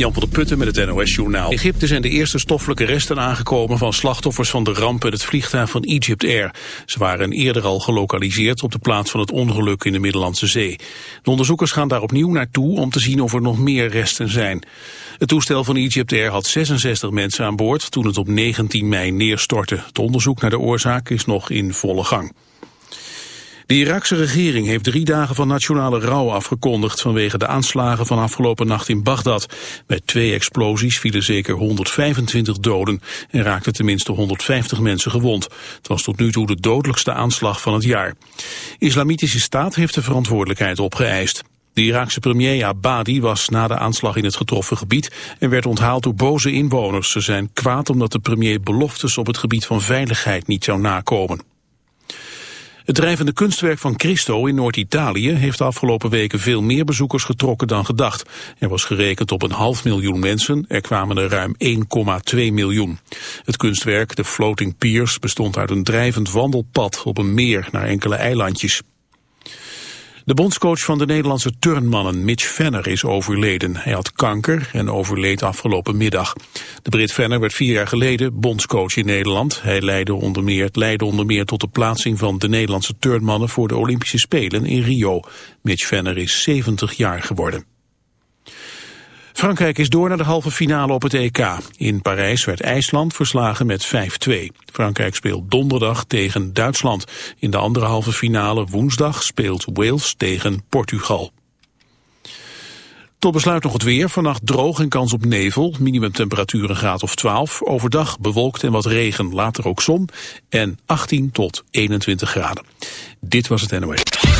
Jan van der Putten met het NOS-journaal. Egypte zijn de eerste stoffelijke resten aangekomen van slachtoffers van de ramp in het vliegtuig van Egypt Air. Ze waren eerder al gelokaliseerd op de plaats van het ongeluk in de Middellandse Zee. De onderzoekers gaan daar opnieuw naartoe om te zien of er nog meer resten zijn. Het toestel van Egypt Air had 66 mensen aan boord toen het op 19 mei neerstortte. Het onderzoek naar de oorzaak is nog in volle gang. De Iraakse regering heeft drie dagen van nationale rouw afgekondigd vanwege de aanslagen van afgelopen nacht in Bagdad. Bij twee explosies vielen zeker 125 doden en raakten tenminste 150 mensen gewond. Het was tot nu toe de dodelijkste aanslag van het jaar. Islamitische Staat heeft de verantwoordelijkheid opgeëist. De Iraakse premier Abadi was na de aanslag in het getroffen gebied en werd onthaald door boze inwoners. Ze zijn kwaad omdat de premier beloftes op het gebied van veiligheid niet zou nakomen. Het drijvende kunstwerk van Christo in Noord-Italië heeft de afgelopen weken veel meer bezoekers getrokken dan gedacht. Er was gerekend op een half miljoen mensen, er kwamen er ruim 1,2 miljoen. Het kunstwerk, de Floating Piers, bestond uit een drijvend wandelpad op een meer naar enkele eilandjes. De bondscoach van de Nederlandse turnmannen, Mitch Venner, is overleden. Hij had kanker en overleed afgelopen middag. De Brit Venner werd vier jaar geleden bondscoach in Nederland. Hij leidde onder meer, leidde onder meer tot de plaatsing van de Nederlandse turnmannen voor de Olympische Spelen in Rio. Mitch Venner is 70 jaar geworden. Frankrijk is door naar de halve finale op het EK. In Parijs werd IJsland verslagen met 5-2. Frankrijk speelt donderdag tegen Duitsland. In de andere halve finale woensdag speelt Wales tegen Portugal. Tot besluit nog het weer. Vannacht droog en kans op nevel. Minimumtemperatuur een graad of 12. Overdag bewolkt en wat regen. Later ook zon. En 18 tot 21 graden. Dit was het NOS.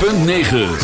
106.9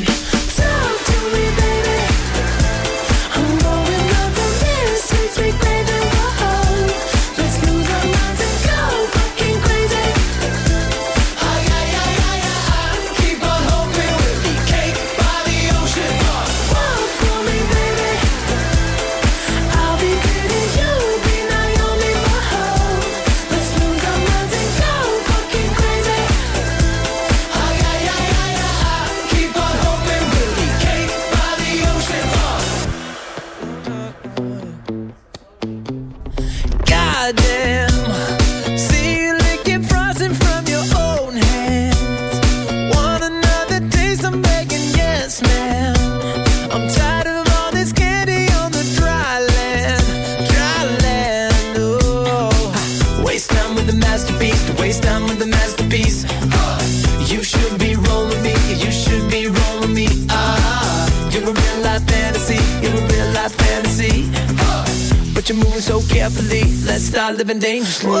been dangerously.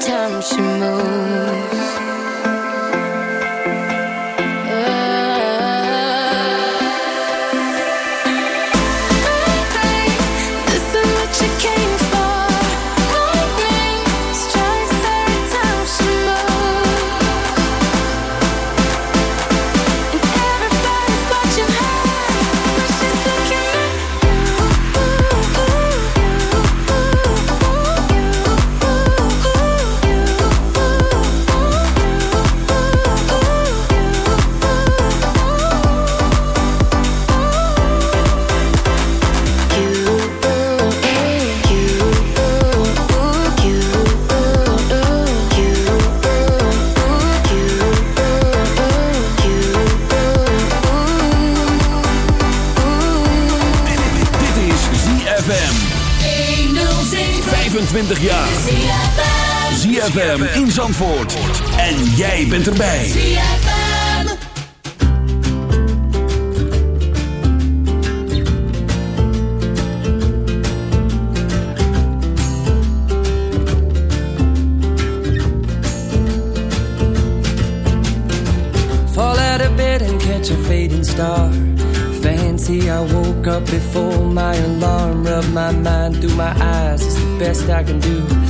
Time she moves. ZFM in Zandvoort. En jij bent erbij. Fall out of bed and catch a fading star. Fancy I woke up before my alarm. Rub my mind through my eyes, it's the best I can do.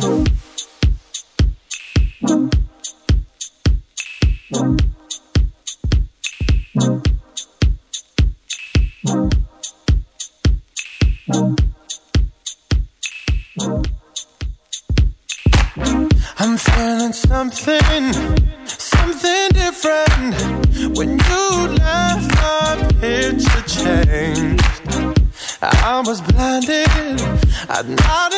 I was blinded, I'd not